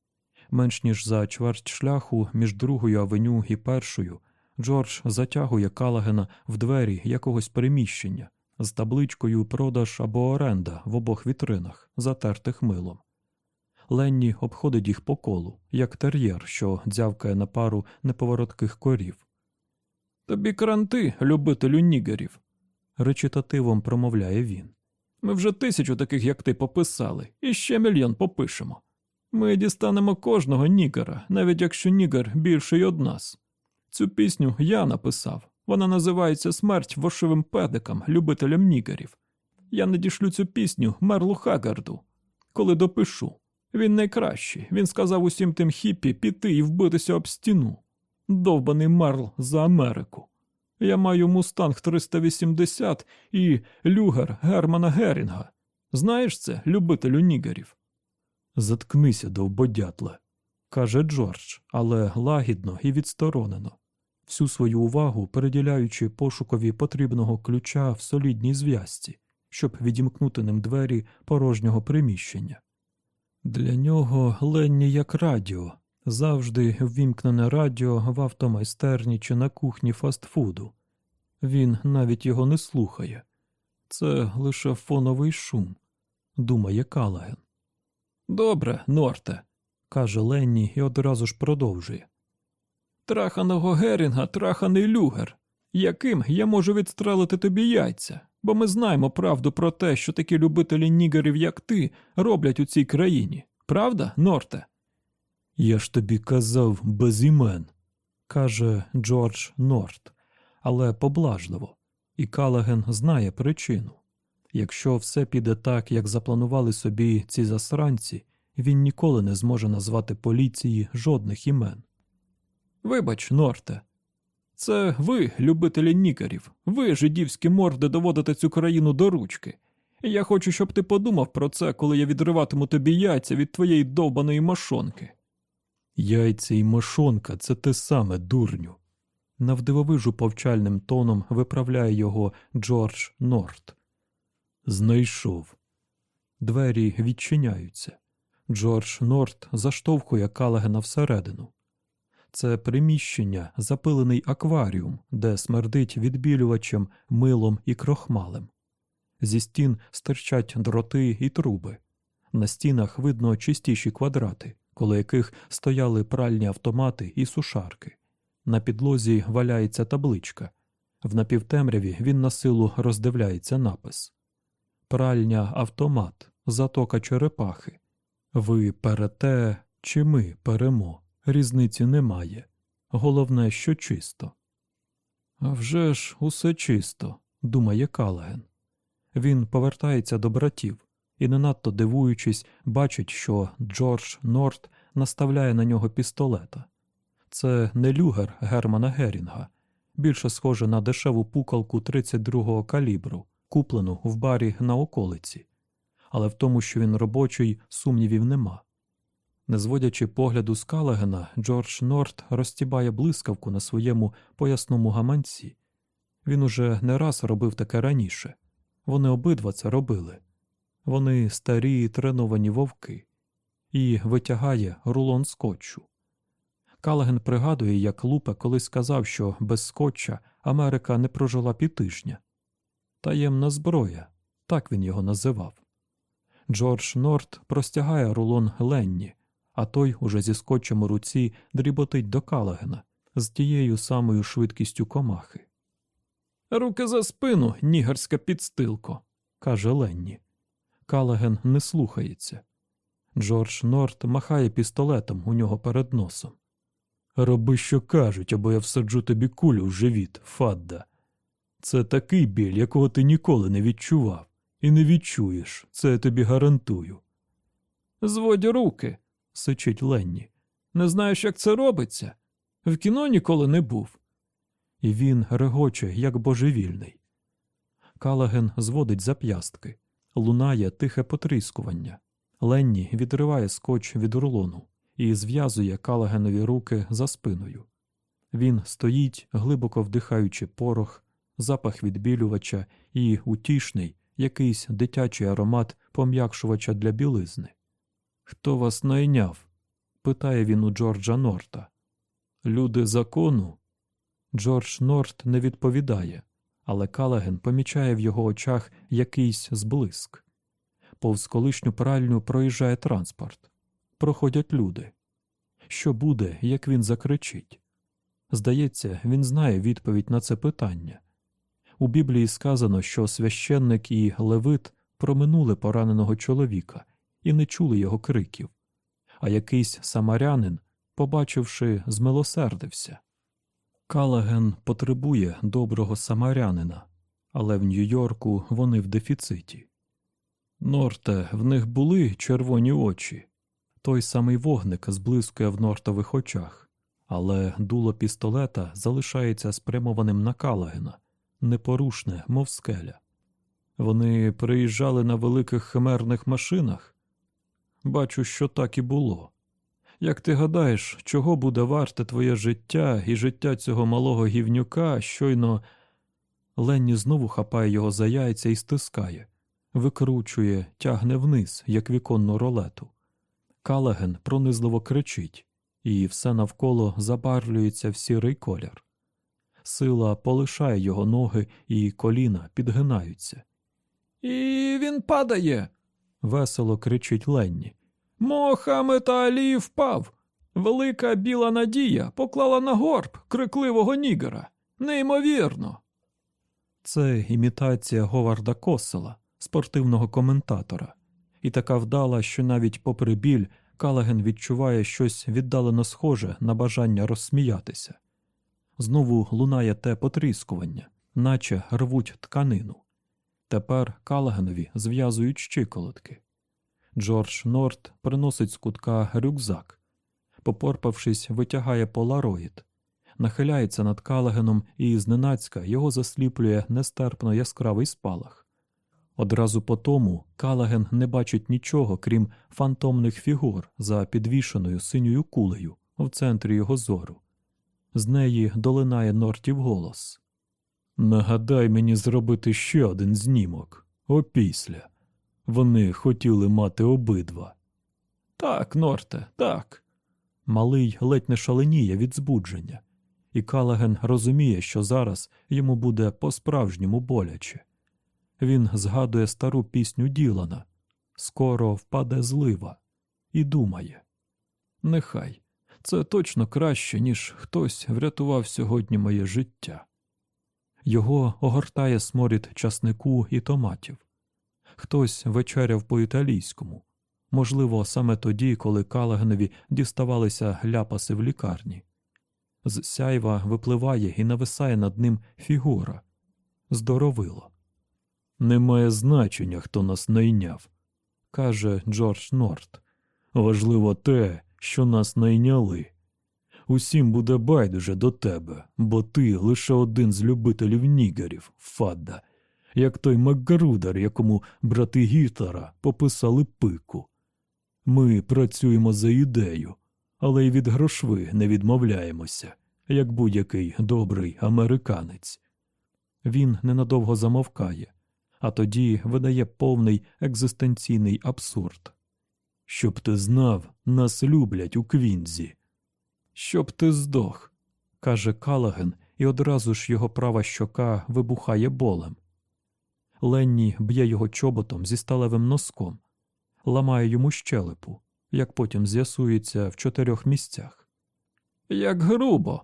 Менш ніж за чверть шляху між другою авеню і першою Джордж затягує Калагена в двері якогось приміщення з табличкою продаж або оренда в обох вітринах, затертих милом. Ленні обходить їх по колу, як тер'єр, що дзявкає на пару неповоротких корів. Тобі кранти, любителю нігерів, речитативом промовляє він. Ми вже тисячу таких, як ти, пописали, і ще мільйон попишемо. Ми дістанемо кожного нігера, навіть якщо нігер більший од нас. Цю пісню я написав. Вона називається Смерть вошивим педикам, любителям нігерів. Я надішлю цю пісню Мерлу Хагарду. Коли допишу. Він найкращий. Він сказав усім тим хіпі піти і вбитися об стіну. Довбаний Мерл за Америку. Я маю мустанг 380 і люгер Германа Герінга. Знаєш це, любителю нігерів? Заткнися, довбодятле, каже Джордж, але лагідно і відсторонено, всю свою увагу переділяючи пошукові потрібного ключа в солідній зв'язці, щоб відімкнути ним двері порожнього приміщення. Для нього Ленні як радіо, завжди ввімкнене радіо в автомайстерні чи на кухні фастфуду. Він навіть його не слухає. Це лише фоновий шум, думає Калаген. Добре, Норте, каже Ленні і одразу ж продовжує. Траханого Герінга траханий люгер, яким я можу відстрелити тобі яйця, бо ми знаємо правду про те, що такі любителі нігерів, як ти, роблять у цій країні. Правда, Норте? Я ж тобі казав без імен, каже Джордж Норт, але поблажливо, і Калаген знає причину. Якщо все піде так, як запланували собі ці засранці, він ніколи не зможе назвати поліції жодних імен. Вибач, Норте, це ви, любителі нікерів, ви, жидівські морди, доводите цю країну до ручки. Я хочу, щоб ти подумав про це, коли я відриватиму тобі яйця від твоєї довбаної мошонки. Яйця і мошонка це те саме, дурню. Навдивовижу повчальним тоном виправляє його Джордж Норт. Знайшов. Двері відчиняються. Джордж Норт заштовхує Калагена всередину. Це приміщення, запилений акваріум, де смердить відбілювачем, милом і крохмалем. Зі стін стирчать дроти і труби. На стінах видно чистіші квадрати, коло яких стояли пральні автомати і сушарки. На підлозі валяється табличка. В напівтемряві він на силу роздивляється напис Пральня автомат, затока черепахи. Ви перете, чи ми перемо. Різниці немає. Головне, що чисто. «А вже ж усе чисто, думає Калаген. Він повертається до братів і, не надто дивуючись, бачить, що Джордж Норт наставляє на нього пістолета. Це не люгер Германа Герінга, більше схоже на дешеву пукалку 32-го калібру, куплену в барі на околиці, але в тому, що він робочий, сумнівів нема. Не зводячи погляду з Калагена, Джордж Норт розтібає блискавку на своєму поясному гаманці. Він уже не раз робив таке раніше. Вони обидва це робили. Вони старі треновані вовки, і витягає рулон скотчу. Калаген пригадує, як Лупе колись сказав, що без скотча Америка не прожила півтижня. Таємна зброя, так він його називав. Джордж Норт простягає рулон Ленні, а той уже зі скотчем у руці дріботить до Калагена з тією самою швидкістю комахи. Руки за спину, нігерська підстилко, каже Ленні. Калаген не слухається. Джордж Норт махає пістолетом у нього перед носом. Роби, що кажуть, або я всаджу тобі кулю в живіт, Фадда. Це такий біль, якого ти ніколи не відчував, і не відчуєш, це я тобі гарантую. Зводь руки, сичить Ленні. Не знаєш, як це робиться? В кіно ніколи не був. І він регоче, як божевільний. Калаген зводить зап'ястки, лунає тихе потріскування. Ленні відриває скотч від рулону і зв'язує Калагенові руки за спиною. Він стоїть, глибоко вдихаючи порох, запах відбілювача і утішний якийсь дитячий аромат пом'якшувача для білизни. Хто вас найняв? питає він у Джорджа Норта. Люди закону. Джордж Норт не відповідає, але Калаген помічає в його очах якийсь зблиск. Повз колишню пральню проїжджає транспорт. Проходять люди. Що буде, як він закричить? Здається, він знає відповідь на це питання. У Біблії сказано, що священник і левит проминули пораненого чоловіка і не чули його криків, а якийсь самарянин, побачивши, змилосердився. Калаген потребує доброго самарянина, але в Нью-Йорку вони в дефіциті. Норте, в них були червоні очі. Той самий вогник зблискує в нортових очах, але дуло пістолета залишається спрямованим на Калагена, непорушне, мов скеля. Вони приїжджали на великих химерних машинах. Бачу, що так і було. Як ти гадаєш, чого буде варте твоє життя і життя цього малого гівнюка, щойно. Ленні знову хапає його за яйця і стискає, викручує, тягне вниз, як віконну ролету. Калаген пронизливо кричить, і все навколо забарвлюється в сірий колір. Сила полишає його ноги, і коліна підгинаються. І він падає. Весело кричить Ленні. Мохамед Алі впав. Велика біла надія поклала на горб крикливого нігера. Неймовірно. Це імітація Говарда Косела, спортивного коментатора, і така вдала, що навіть попри біль Калаген відчуває щось віддалено схоже на бажання розсміятися. Знову лунає те потріскування, наче рвуть тканину. Тепер Калагенові зв'язують щиколотки. Джордж Норт приносить з кутка рюкзак. Попорпавшись, витягає полароїд, нахиляється над Калагеном і зненацька його засліплює нестерпно яскравий спалах. Одразу по тому Калаген не бачить нічого, крім фантомних фігур за підвішеною синьою кулею в центрі його зору. З неї долинає Нортів голос. Нагадай мені зробити ще один знімок опісля. Вони хотіли мати обидва. Так, Норте, так. Малий ледь не шаленіє від збудження, і Калаген розуміє, що зараз йому буде по-справжньому боляче. Він згадує стару пісню Ділана Скоро впаде злива, і думає Нехай це точно краще, ніж хтось врятував сьогодні моє життя. Його огортає сморід часнику і томатів. Хтось вечеряв по італійському, можливо, саме тоді, коли Калагенові діставалися ляпаси в лікарні. З сяйва випливає і нависає над ним фігура. Здоровило. Немає значення, хто нас найняв, каже Джордж Норт. Важливо те, що нас найняли. Усім буде байдуже до тебе, бо ти лише один з любителів нігерів, Фадда, як той Макгарудер, якому брати Гітлера пописали пику. Ми працюємо за ідею, але й від грошви не відмовляємося, як будь-який добрий американець. Він ненадовго замовкає, а тоді видає повний екзистенційний абсурд. Щоб ти знав, нас люблять у Квінзі. Щоб ти здох, каже Калаген, і одразу ж його права щока вибухає болем. Ленні б'є його чоботом зі сталевим носком, ламає йому щелепу, як потім з'ясується в чотирьох місцях. Як грубо.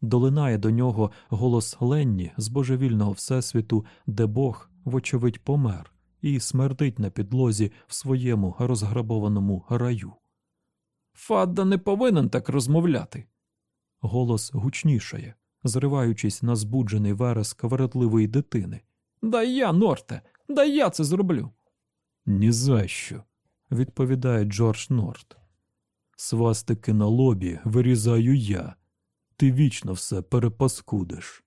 Долинає до нього голос Ленні з божевільного всесвіту, де Бог, вочевидь, помер і смердить на підлозі в своєму розграбованому раю. Фадда не повинен так розмовляти. Голос гучнішає, зриваючись на збуджений вереск вередливої дитини. Дай я, Норте, дай я це зроблю. «Ні за що», – відповідає Джордж Норт. Свастики на лобі вирізаю я. Ти вічно все перепаскудиш.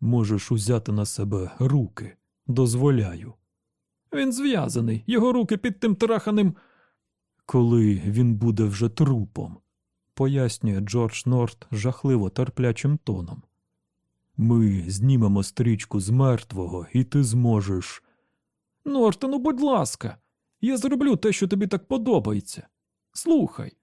Можеш узяти на себе руки. Дозволяю. Він зв'язаний, його руки під тим траханим. Коли він буде вже трупом, пояснює Джордж Норт жахливо терплячим тоном. Ми знімемо стрічку з мертвого, і ти зможеш. Норте, ну будь ласка, я зроблю те, що тобі так подобається. Слухай.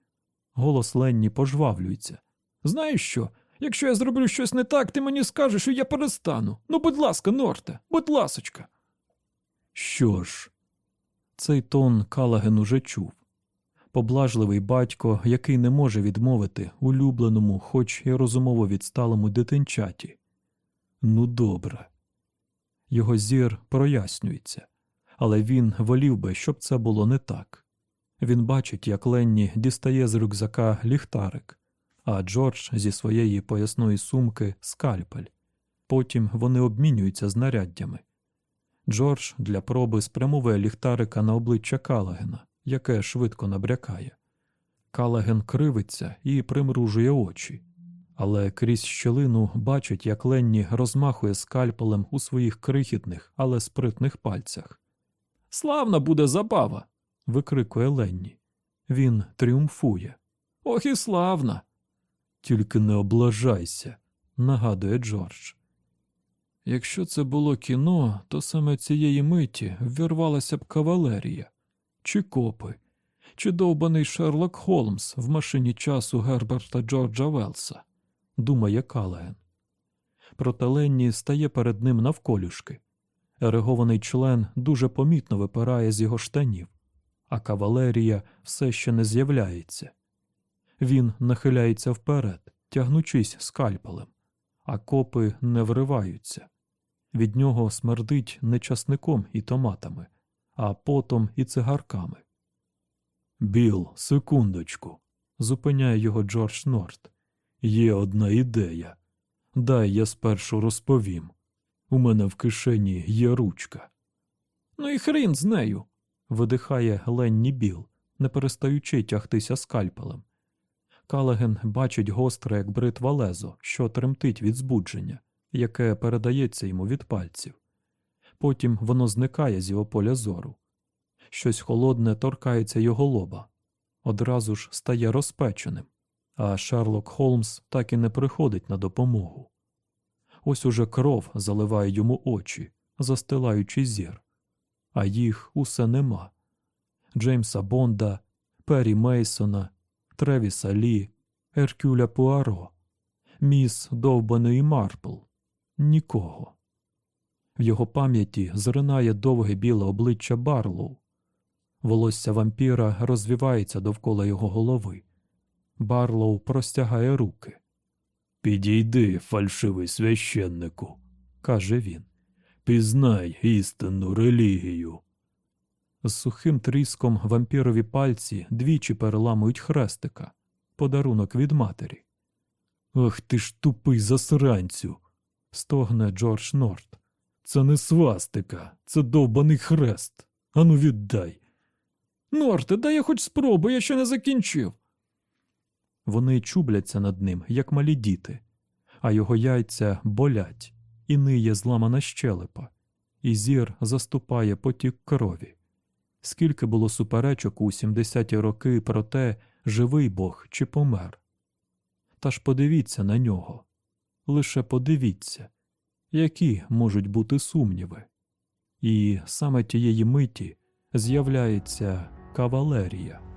Голос Ленні пожвавлюється. Знаєш що? Якщо я зроблю щось не так, ти мені скажеш, і я перестану. Ну, будь ласка, Норте, будь ласочка. Що ж, цей тон Калаген уже чув. Поблажливий батько, який не може відмовити улюбленому, хоч і розумово відсталому дитинчаті. Ну, добре. Його зір прояснюється, але він волів би, щоб це було не так. Він бачить, як Ленні дістає з рюкзака ліхтарик, а Джордж зі своєї поясної сумки скальпель. Потім вони обмінюються знаряддями. Джордж для проби спрямовує ліхтарика на обличчя Калагена, яке швидко набрякає. Калаген кривиться і примружує очі, але крізь щелину бачить, як Ленні розмахує скальпелем у своїх крихітних, але спритних пальцях. Славна буде забава. викрикує Ленні. Він тріумфує. Ох і славна. Тільки не облажайся, нагадує Джордж. Якщо це було кіно, то саме цієї миті ввірвалася б кавалерія, чи копи, чи довбаний Шерлок Холмс в машині часу Герберта Джорджа Велса, думає Калаген. Проте Ленні стає перед ним навколюшки. Ерегований член дуже помітно випирає з його штанів, а кавалерія все ще не з'являється. Він нахиляється вперед, тягнучись скальпелем, а копи не вриваються. Від нього смердить не часником і томатами, а потом і цигарками. Біл, секундочку, зупиняє його Джордж Норт. Є одна ідея. Дай я спершу розповім. У мене в кишені є ручка. Ну і хрін з нею. видихає Ленні Біл, не перестаючи тягтися скальпелем. Калаген бачить гостре, як бритва лезо, що тремтить від збудження, яке передається йому від пальців. Потім воно зникає з його поля зору. Щось холодне торкається його лоба, одразу ж стає розпеченим, а Шерлок Холмс так і не приходить на допомогу. Ось уже кров заливає йому очі, застилаючи зір, а їх усе нема. Джеймса Бонда, Пері Мейсона, Тревіса Лі, Еркюля Пуаро, міс Довбаної Марпл. Нікого. В його пам'яті зринає довге біле обличчя Барлоу. Волосся вампіра розвівається довкола його голови. Барлоу простягає руки. Підійди, фальшивий священнику, каже він. Пізнай істинну релігію. З сухим тріском вампірові пальці двічі переламують хрестика, подарунок від матері. Ах ти ж тупий засранцю. стогне Джордж Норт. Це не свастика, це довбаний хрест. Ану віддай. Норте, дай я хоч спробую, я ще не закінчив. Вони чубляться над ним, як малі діти, а його яйця болять, і ниє зламана щелепа, і зір заступає потік крові. Скільки було суперечок у 70-ті роки про те, живий Бог чи помер. Та ж подивіться на нього. Лише подивіться, які можуть бути сумніви. І саме тієї миті з'являється кавалерія.